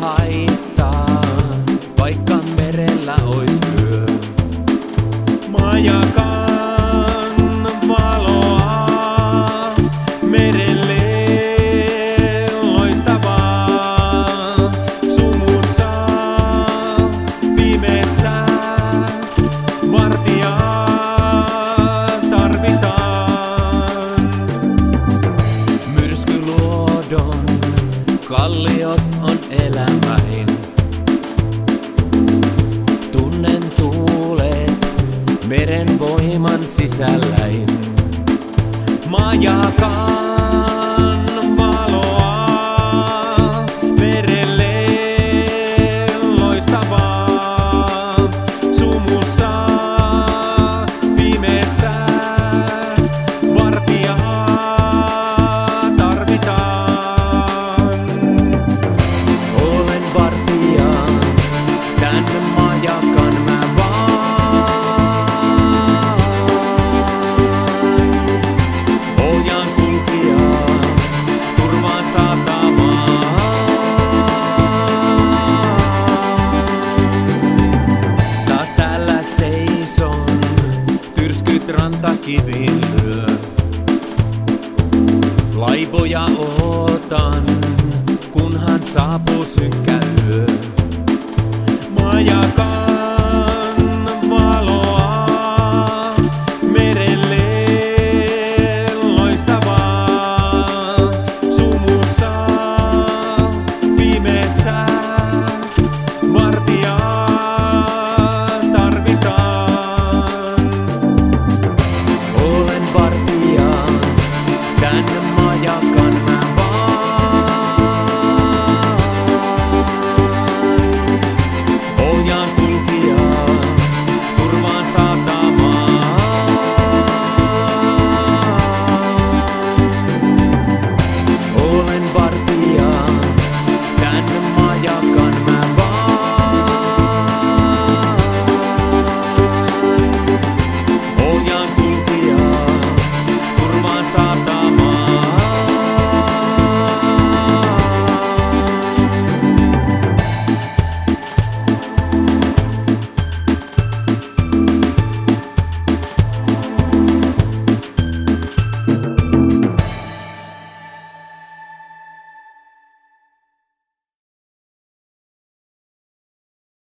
haittaa, vaikka merellä ois yö. Majakan kalliot on elämäin. Tunnen tuulet meren voiman sisälläin. Majakan Tyrskyt rantakiviin lyö. laivoja ootan, kunhan saapuu synkkä yö.